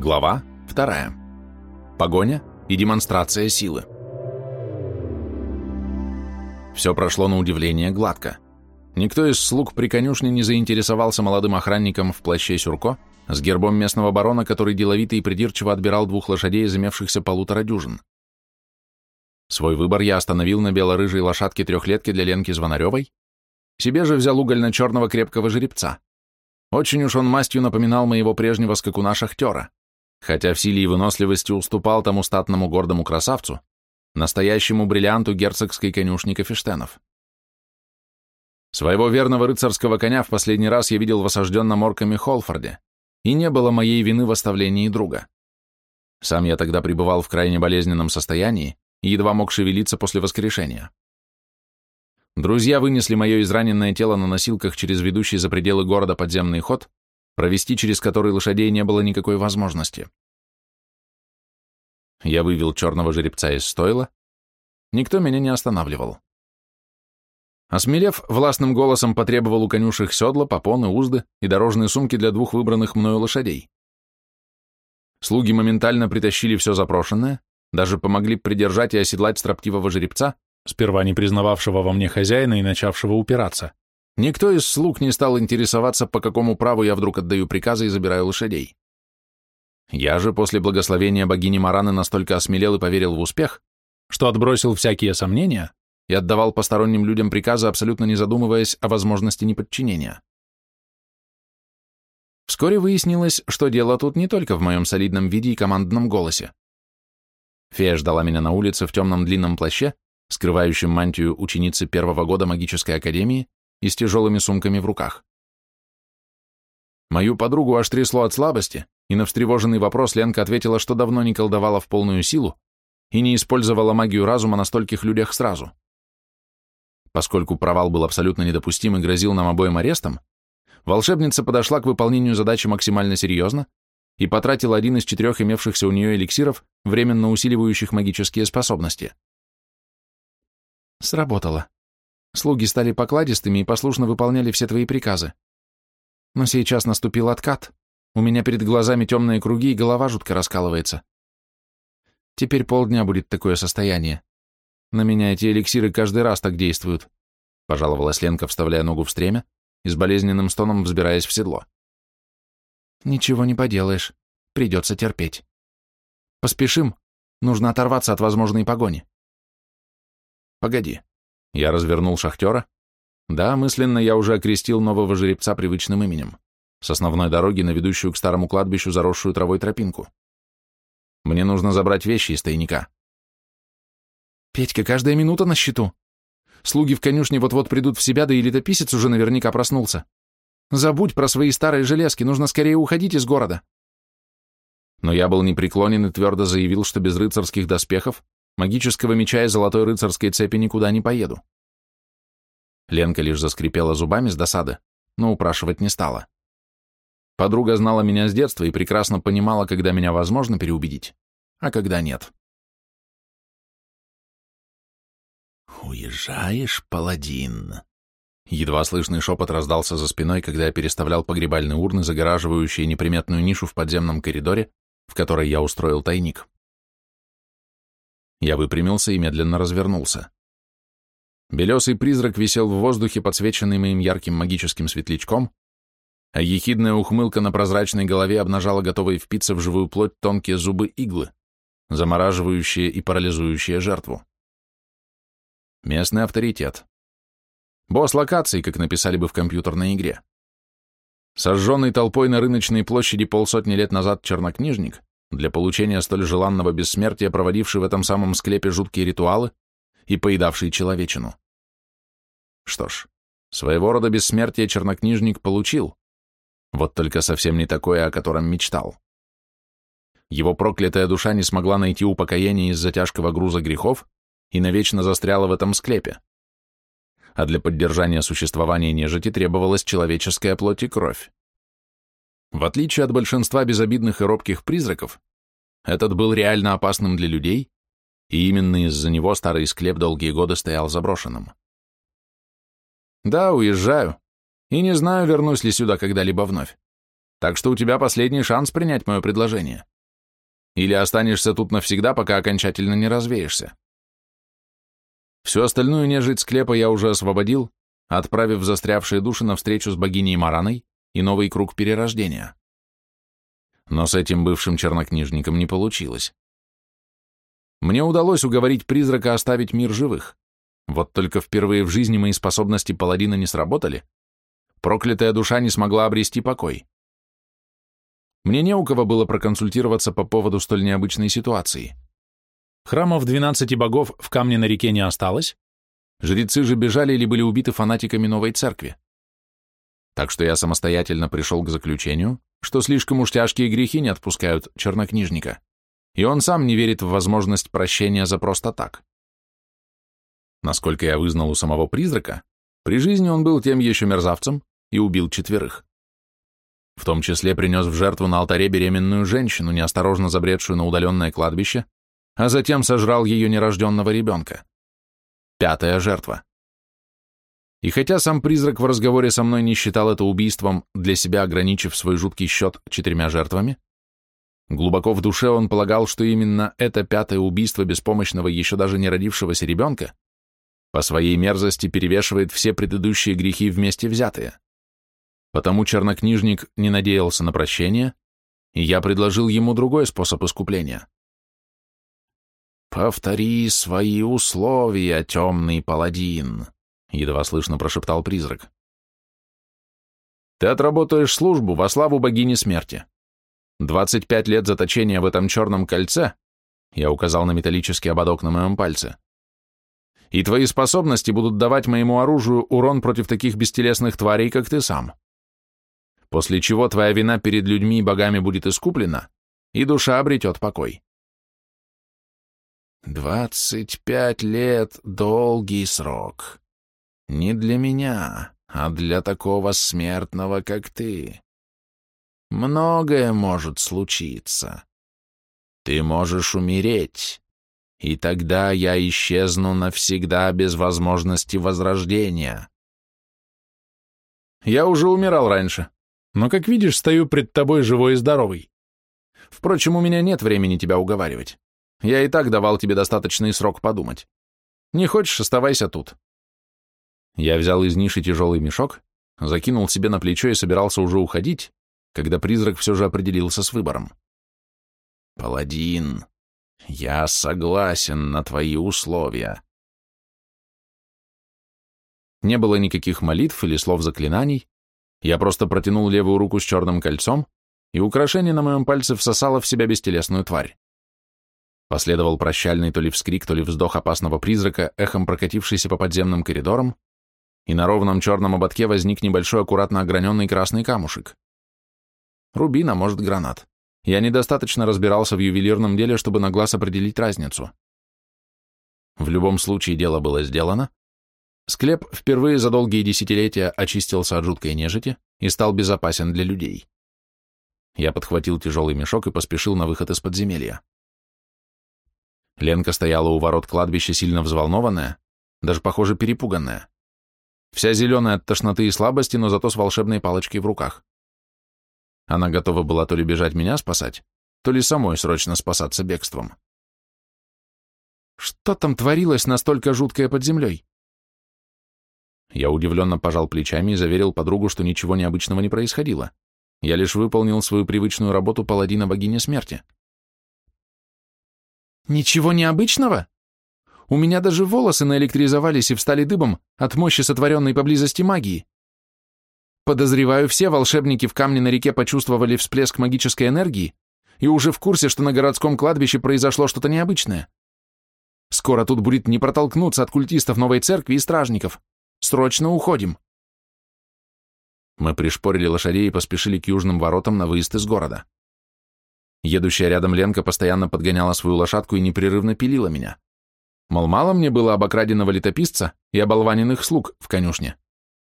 Глава 2. Погоня и демонстрация силы. Все прошло на удивление гладко. Никто из слуг при конюшне не заинтересовался молодым охранником в плаще сюрко с гербом местного барона, который деловито и придирчиво отбирал двух лошадей из имевшихся полутора дюжин. Свой выбор я остановил на бело-рыжей лошадке трехлетки для Ленки Звонаревой, себе же взял угольно-черного крепкого жеребца. Очень уж он мастью напоминал моего прежнего скакуна-шахтера хотя в силе и выносливости уступал тому статному гордому красавцу, настоящему бриллианту герцогской конюшни Кафештенов. Своего верного рыцарского коня в последний раз я видел в осажденном орками Холфорде, и не было моей вины в оставлении друга. Сам я тогда пребывал в крайне болезненном состоянии и едва мог шевелиться после воскрешения. Друзья вынесли мое израненное тело на носилках через ведущий за пределы города подземный ход, провести через который лошадей не было никакой возможности. Я вывел черного жеребца из стойла. Никто меня не останавливал. Осмелев, властным голосом потребовал у конюшек седла, попоны, узды и дорожные сумки для двух выбранных мною лошадей. Слуги моментально притащили все запрошенное, даже помогли придержать и оседлать строптивого жеребца, сперва не признававшего во мне хозяина и начавшего упираться. Никто из слуг не стал интересоваться, по какому праву я вдруг отдаю приказы и забираю лошадей. Я же после благословения богини Мараны настолько осмелел и поверил в успех, что отбросил всякие сомнения и отдавал посторонним людям приказы, абсолютно не задумываясь о возможности неподчинения. Вскоре выяснилось, что дело тут не только в моем солидном виде и командном голосе. Фея ждала меня на улице в темном длинном плаще, скрывающем мантию ученицы первого года магической академии, и с тяжелыми сумками в руках. Мою подругу аж трясло от слабости, и на встревоженный вопрос Ленка ответила, что давно не колдовала в полную силу и не использовала магию разума на стольких людях сразу. Поскольку провал был абсолютно недопустим и грозил нам обоим арестом, волшебница подошла к выполнению задачи максимально серьезно и потратила один из четырех имевшихся у нее эликсиров, временно усиливающих магические способности. Сработало. Слуги стали покладистыми и послушно выполняли все твои приказы. Но сейчас наступил откат. У меня перед глазами темные круги, и голова жутко раскалывается. Теперь полдня будет такое состояние. На меня эти эликсиры каждый раз так действуют, пожаловалась Ленка, вставляя ногу в стремя и с болезненным стоном взбираясь в седло. Ничего не поделаешь, придется терпеть. Поспешим, нужно оторваться от возможной погони. Погоди, я развернул шахтера. Да, мысленно я уже окрестил нового жеребца привычным именем. С основной дороги на ведущую к старому кладбищу заросшую травой тропинку. Мне нужно забрать вещи из тайника. Петька, каждая минута на счету. Слуги в конюшне вот-вот придут в себя, да и летописец уже наверняка проснулся. Забудь про свои старые железки, нужно скорее уходить из города. Но я был непреклонен и твердо заявил, что без рыцарских доспехов Магического меча и золотой рыцарской цепи никуда не поеду. Ленка лишь заскрипела зубами с досады, но упрашивать не стала. Подруга знала меня с детства и прекрасно понимала, когда меня возможно переубедить, а когда нет. «Уезжаешь, паладин?» Едва слышный шепот раздался за спиной, когда я переставлял погребальные урны, загораживающие неприметную нишу в подземном коридоре, в которой я устроил тайник. Я выпрямился и медленно развернулся. Белесый призрак висел в воздухе, подсвеченный моим ярким магическим светлячком, а ехидная ухмылка на прозрачной голове обнажала готовые впиться в живую плоть тонкие зубы иглы, замораживающие и парализующие жертву. Местный авторитет. Босс локации, как написали бы в компьютерной игре. Сожженный толпой на рыночной площади полсотни лет назад чернокнижник для получения столь желанного бессмертия, проводивший в этом самом склепе жуткие ритуалы и поедавший человечину. Что ж, своего рода бессмертие чернокнижник получил, вот только совсем не такое, о котором мечтал. Его проклятая душа не смогла найти упокоения из-за тяжкого груза грехов и навечно застряла в этом склепе. А для поддержания существования нежити требовалась человеческая плоть и кровь. В отличие от большинства безобидных и робких призраков, этот был реально опасным для людей, и именно из-за него старый склеп долгие годы стоял заброшенным. Да, уезжаю, и не знаю, вернусь ли сюда когда-либо вновь. Так что у тебя последний шанс принять мое предложение. или останешься тут навсегда, пока окончательно не развеешься. Всю остальную нежить склепа я уже освободил, отправив застрявшие души на встречу с богиней Мараной и новый круг перерождения. Но с этим бывшим чернокнижником не получилось. Мне удалось уговорить призрака оставить мир живых. Вот только впервые в жизни мои способности паладина не сработали. Проклятая душа не смогла обрести покой. Мне не у кого было проконсультироваться по поводу столь необычной ситуации. Храмов двенадцати богов в камне на реке не осталось, жрецы же бежали или были убиты фанатиками новой церкви. Так что я самостоятельно пришел к заключению, что слишком уж тяжкие грехи не отпускают чернокнижника, и он сам не верит в возможность прощения за просто так. Насколько я вызнал у самого призрака, при жизни он был тем еще мерзавцем и убил четверых. В том числе принес в жертву на алтаре беременную женщину, неосторожно забредшую на удаленное кладбище, а затем сожрал ее нерожденного ребенка. Пятая жертва. И хотя сам призрак в разговоре со мной не считал это убийством, для себя ограничив свой жуткий счет четырьмя жертвами, глубоко в душе он полагал, что именно это пятое убийство беспомощного еще даже не родившегося ребенка по своей мерзости перевешивает все предыдущие грехи вместе взятые. Потому чернокнижник не надеялся на прощение, и я предложил ему другой способ искупления. «Повтори свои условия, темный паладин», — едва слышно прошептал призрак. «Ты отработаешь службу во славу богини смерти. 25 лет заточения в этом черном кольце», — я указал на металлический ободок на моем пальце, «и твои способности будут давать моему оружию урон против таких бестелесных тварей, как ты сам после чего твоя вина перед людьми и богами будет искуплена, и душа обретет покой. Двадцать пять лет — долгий срок. Не для меня, а для такого смертного, как ты. Многое может случиться. Ты можешь умереть, и тогда я исчезну навсегда без возможности возрождения. Я уже умирал раньше, но, как видишь, стою пред тобой живой и здоровый. Впрочем, у меня нет времени тебя уговаривать. Я и так давал тебе достаточный срок подумать. Не хочешь, оставайся тут. Я взял из ниши тяжелый мешок, закинул себе на плечо и собирался уже уходить, когда призрак все же определился с выбором. «Паладин, я согласен на твои условия». Не было никаких молитв или слов заклинаний, я просто протянул левую руку с черным кольцом, и украшение на моем пальце всосало в себя бестелесную тварь. Последовал прощальный то ли вскрик, то ли вздох опасного призрака, эхом прокатившийся по подземным коридорам, и на ровном черном ободке возник небольшой аккуратно ограненный красный камушек. Рубин, а может, гранат. Я недостаточно разбирался в ювелирном деле, чтобы на глаз определить разницу. В любом случае дело было сделано, Склеп впервые за долгие десятилетия очистился от жуткой нежити и стал безопасен для людей. Я подхватил тяжелый мешок и поспешил на выход из подземелья. Ленка стояла у ворот кладбища сильно взволнованная, даже, похоже, перепуганная. Вся зеленая от тошноты и слабости, но зато с волшебной палочкой в руках. Она готова была то ли бежать меня спасать, то ли самой срочно спасаться бегством. Что там творилось настолько жуткое под землей? Я удивленно пожал плечами и заверил подругу, что ничего необычного не происходило. Я лишь выполнил свою привычную работу паладина богини смерти. «Ничего необычного? У меня даже волосы наэлектризовались и встали дыбом от мощи сотворенной поблизости магии. Подозреваю, все волшебники в камне на реке почувствовали всплеск магической энергии и уже в курсе, что на городском кладбище произошло что-то необычное. Скоро тут будет не протолкнуться от культистов новой церкви и стражников. Срочно уходим!» Мы пришпорили лошадей и поспешили к южным воротам на выезд из города. Едущая рядом Ленка постоянно подгоняла свою лошадку и непрерывно пилила меня. Мол, мало мне было обокраденного летописца и оболваненных слуг в конюшне,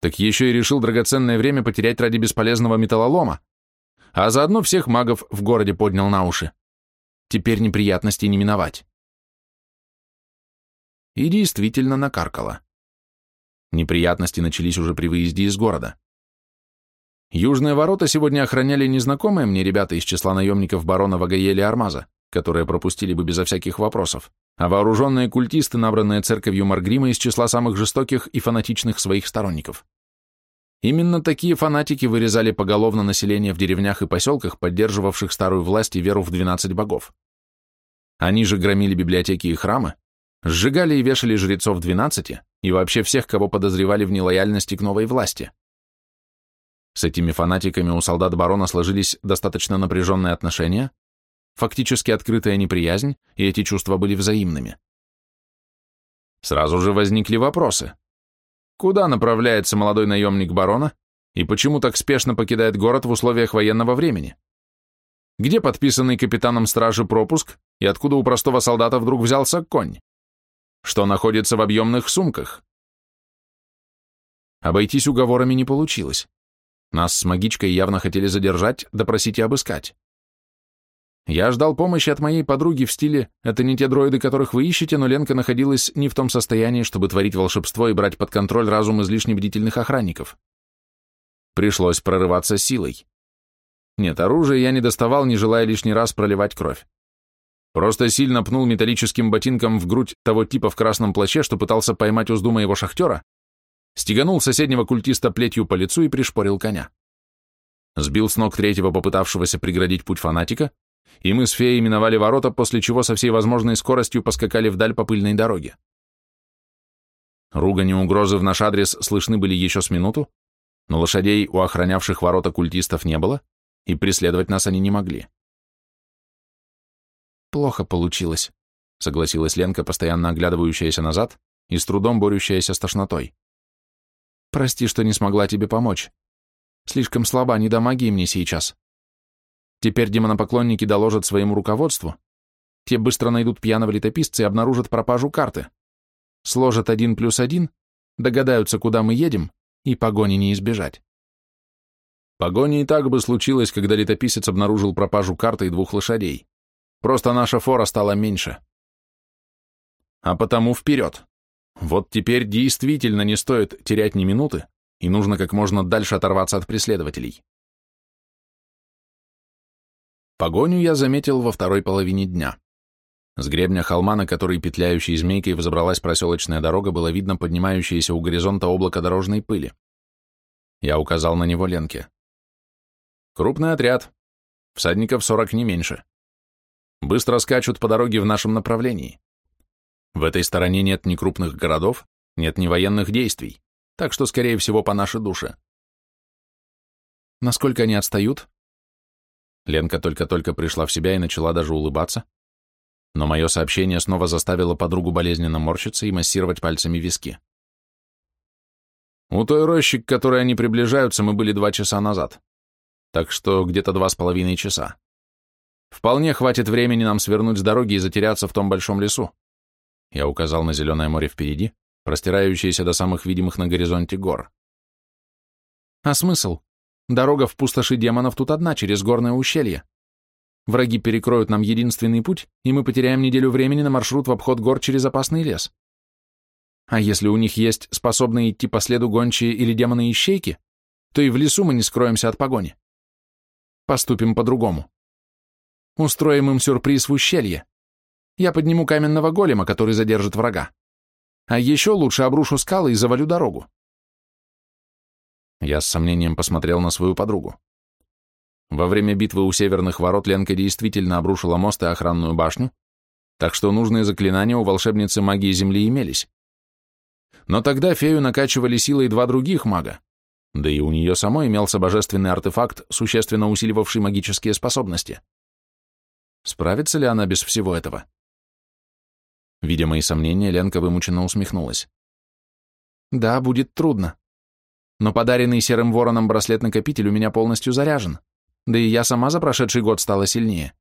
так еще и решил драгоценное время потерять ради бесполезного металлолома, а заодно всех магов в городе поднял на уши. Теперь неприятностей не миновать. И действительно накаркала. Неприятности начались уже при выезде из города. Южные ворота сегодня охраняли незнакомые мне ребята из числа наемников барона Вагаели Армаза, которые пропустили бы безо всяких вопросов, а вооруженные культисты, набранные церковью Маргрима из числа самых жестоких и фанатичных своих сторонников. Именно такие фанатики вырезали поголовно население в деревнях и поселках, поддерживавших старую власть и веру в 12 богов. Они же громили библиотеки и храмы, сжигали и вешали жрецов 12 и вообще всех, кого подозревали в нелояльности к новой власти. С этими фанатиками у солдат барона сложились достаточно напряженные отношения, фактически открытая неприязнь, и эти чувства были взаимными. Сразу же возникли вопросы. Куда направляется молодой наемник барона и почему так спешно покидает город в условиях военного времени? Где подписанный капитаном стражи пропуск и откуда у простого солдата вдруг взялся конь? Что находится в объемных сумках? Обойтись уговорами не получилось. Нас с магичкой явно хотели задержать, допросить и обыскать. Я ждал помощи от моей подруги в стиле «это не те дроиды, которых вы ищете», но Ленка находилась не в том состоянии, чтобы творить волшебство и брать под контроль разум излишне бдительных охранников. Пришлось прорываться силой. Нет, оружия я не доставал, не желая лишний раз проливать кровь. Просто сильно пнул металлическим ботинком в грудь того типа в красном плаще, что пытался поймать узду моего шахтера, стеганул соседнего культиста плетью по лицу и пришпорил коня. Сбил с ног третьего попытавшегося преградить путь фанатика, и мы с феей миновали ворота, после чего со всей возможной скоростью поскакали вдаль по пыльной дороге. Ругань и угрозы в наш адрес слышны были еще с минуту, но лошадей у охранявших ворота культистов не было, и преследовать нас они не могли. «Плохо получилось», — согласилась Ленка, постоянно оглядывающаяся назад и с трудом борющаяся с тошнотой. Прости, что не смогла тебе помочь. Слишком слаба, не до магии мне сейчас. Теперь демонопоклонники доложат своему руководству. Те быстро найдут пьяного летописца и обнаружат пропажу карты. Сложат один плюс один, догадаются, куда мы едем, и погони не избежать. Погони и так бы случилось, когда летописец обнаружил пропажу карты и двух лошадей. Просто наша фора стала меньше. А потому вперед. Вот теперь действительно не стоит терять ни минуты, и нужно как можно дальше оторваться от преследователей. Погоню я заметил во второй половине дня. С гребня холма, на который петляющей змейкой взобралась проселочная дорога, было видно поднимающееся у горизонта облако дорожной пыли. Я указал на него Ленке. Крупный отряд. Всадников сорок не меньше. Быстро скачут по дороге в нашем направлении. В этой стороне нет ни крупных городов, нет ни военных действий, так что, скорее всего, по нашей душе. Насколько они отстают? Ленка только-только пришла в себя и начала даже улыбаться, но мое сообщение снова заставило подругу болезненно морщиться и массировать пальцами виски. У той рощи, к которой они приближаются, мы были два часа назад, так что где-то два с половиной часа. Вполне хватит времени нам свернуть с дороги и затеряться в том большом лесу. Я указал на зеленое море впереди, простирающееся до самых видимых на горизонте гор. А смысл? Дорога в пустоши демонов тут одна, через горное ущелье. Враги перекроют нам единственный путь, и мы потеряем неделю времени на маршрут в обход гор через опасный лес. А если у них есть способные идти по следу гончие или демоны-ищейки, то и в лесу мы не скроемся от погони. Поступим по-другому. Устроим им сюрприз в ущелье. Я подниму каменного голема, который задержит врага. А еще лучше обрушу скалы и завалю дорогу. Я с сомнением посмотрел на свою подругу. Во время битвы у северных ворот Ленка действительно обрушила мост и охранную башню, так что нужные заклинания у волшебницы магии Земли имелись. Но тогда фею накачивали силой два других мага, да и у нее самой имелся божественный артефакт, существенно усиливавший магические способности. Справится ли она без всего этого? Видя мои сомнения, Ленка вымученно усмехнулась. «Да, будет трудно. Но подаренный серым вороном браслет-накопитель у меня полностью заряжен, да и я сама за прошедший год стала сильнее.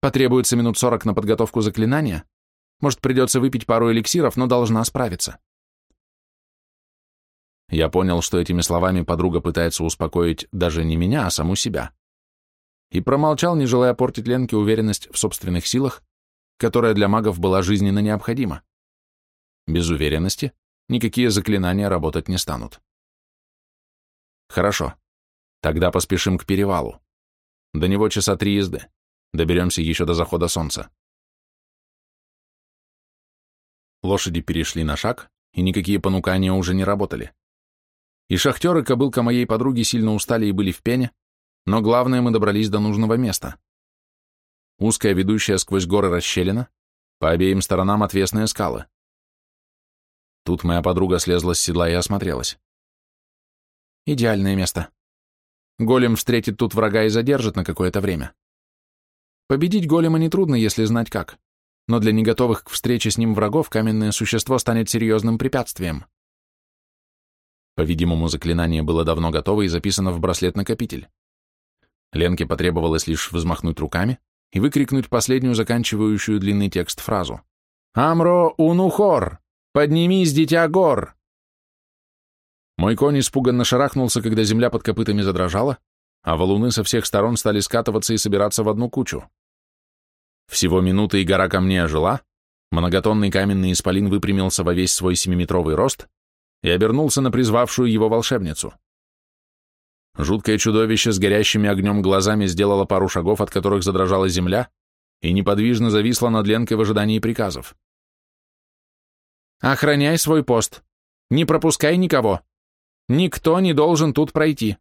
Потребуется минут сорок на подготовку заклинания, может, придется выпить пару эликсиров, но должна справиться». Я понял, что этими словами подруга пытается успокоить даже не меня, а саму себя. И промолчал, не желая портить Ленке уверенность в собственных силах, которая для магов была жизненно необходима. Без уверенности никакие заклинания работать не станут. Хорошо. Тогда поспешим к перевалу. До него часа три езды. Доберемся еще до захода солнца. Лошади перешли на шаг, и никакие понукания уже не работали. И шахтеры, кобылка моей подруги, сильно устали и были в пене, но главное, мы добрались до нужного места. Узкая, ведущая сквозь горы расщелина, по обеим сторонам отвесные скалы. Тут моя подруга слезла с седла и осмотрелась. Идеальное место. Голем встретит тут врага и задержит на какое-то время. Победить голема нетрудно, если знать как, но для неготовых к встрече с ним врагов каменное существо станет серьезным препятствием. По-видимому, заклинание было давно готово и записано в браслет-накопитель. Ленке потребовалось лишь взмахнуть руками и выкрикнуть последнюю заканчивающую длинный текст фразу. «Амро унухор! Поднимись, дитя гор!» Мой конь испуганно шарахнулся, когда земля под копытами задрожала, а валуны со всех сторон стали скатываться и собираться в одну кучу. Всего минуты, и гора камней ожила, многотонный каменный исполин выпрямился во весь свой семиметровый рост и обернулся на призвавшую его волшебницу. Жуткое чудовище с горящими огнем глазами сделало пару шагов, от которых задрожала земля, и неподвижно зависло над Ленкой в ожидании приказов. «Охраняй свой пост. Не пропускай никого. Никто не должен тут пройти».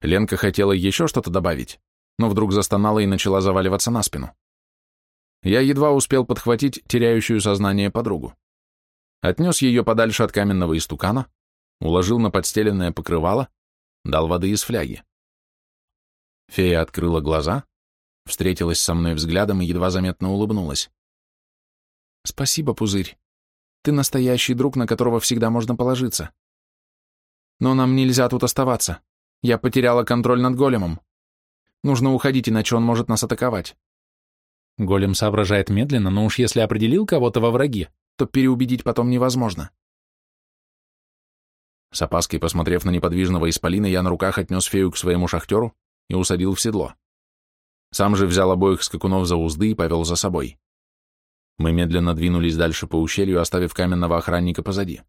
Ленка хотела еще что-то добавить, но вдруг застонала и начала заваливаться на спину. Я едва успел подхватить теряющую сознание подругу. Отнес ее подальше от каменного истукана, уложил на подстеленное покрывало, дал воды из фляги. Фея открыла глаза, встретилась со мной взглядом и едва заметно улыбнулась. «Спасибо, Пузырь. Ты настоящий друг, на которого всегда можно положиться. Но нам нельзя тут оставаться. Я потеряла контроль над големом. Нужно уходить, иначе он может нас атаковать». Голем соображает медленно, но уж если определил кого-то во враги, то переубедить потом невозможно. С опаской посмотрев на неподвижного исполина, я на руках отнес фею к своему шахтеру и усадил в седло. Сам же взял обоих скакунов за узды и повел за собой. Мы медленно двинулись дальше по ущелью, оставив каменного охранника позади.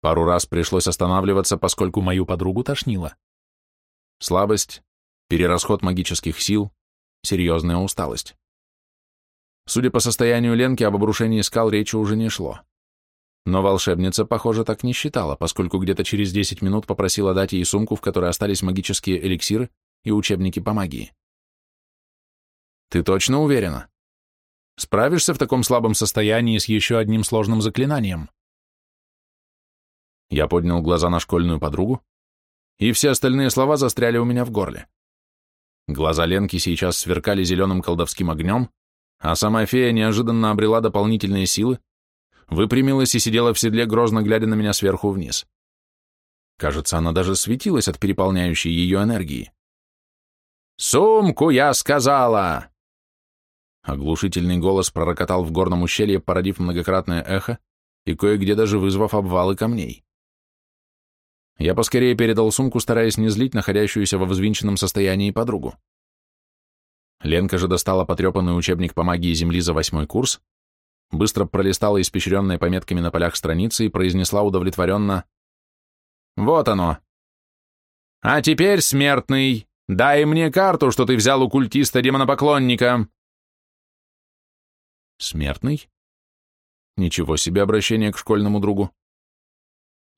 Пару раз пришлось останавливаться, поскольку мою подругу тошнило. Слабость, перерасход магических сил, серьезная усталость. Судя по состоянию Ленки, об обрушении скал речи уже не шло. Но волшебница, похоже, так не считала, поскольку где-то через 10 минут попросила дать ей сумку, в которой остались магические эликсиры и учебники по магии. «Ты точно уверена? Справишься в таком слабом состоянии с еще одним сложным заклинанием?» Я поднял глаза на школьную подругу, и все остальные слова застряли у меня в горле. Глаза Ленки сейчас сверкали зеленым колдовским огнем, а сама фея неожиданно обрела дополнительные силы, выпрямилась и сидела в седле, грозно глядя на меня сверху вниз. Кажется, она даже светилась от переполняющей ее энергии. «Сумку, я сказала!» Оглушительный голос пророкотал в горном ущелье, породив многократное эхо и кое-где даже вызвав обвалы камней. Я поскорее передал сумку, стараясь не злить находящуюся во взвинченном состоянии подругу. Ленка же достала потрепанный учебник по магии Земли за восьмой курс, быстро пролистала испещренные пометками на полях страницы и произнесла удовлетворенно «Вот оно! А теперь, смертный, дай мне карту, что ты взял у культиста-демонопоклонника!» «Смертный? Ничего себе обращение к школьному другу!»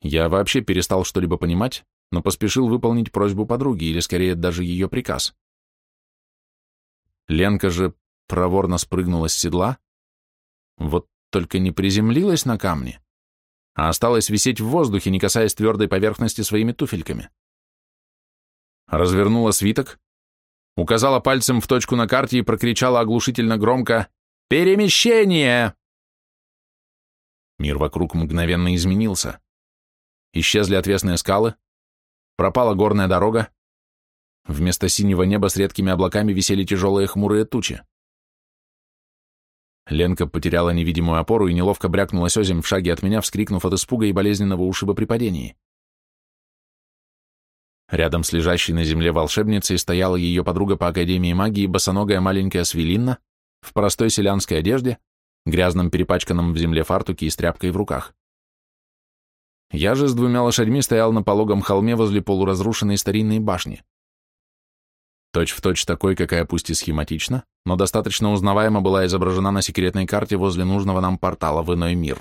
Я вообще перестал что-либо понимать, но поспешил выполнить просьбу подруги, или скорее даже ее приказ. Ленка же проворно спрыгнула с седла, вот только не приземлилась на камни, а осталась висеть в воздухе, не касаясь твердой поверхности своими туфельками. Развернула свиток, указала пальцем в точку на карте и прокричала оглушительно громко «Перемещение!». Мир вокруг мгновенно изменился. Исчезли отвесные скалы, пропала горная дорога, вместо синего неба с редкими облаками висели тяжелые хмурые тучи. Ленка потеряла невидимую опору и неловко брякнулась озим в шаге от меня, вскрикнув от испуга и болезненного ушиба при падении. Рядом с лежащей на земле волшебницей стояла ее подруга по Академии магии, босоногая маленькая свелинна, в простой селянской одежде, грязном перепачканном в земле фартуке и с тряпкой в руках. Я же с двумя лошадьми стоял на пологом холме возле полуразрушенной старинной башни. точь-в-точь такой, какая пусть и схематична, но достаточно узнаваемо была изображена на секретной карте возле нужного нам портала в иной мир.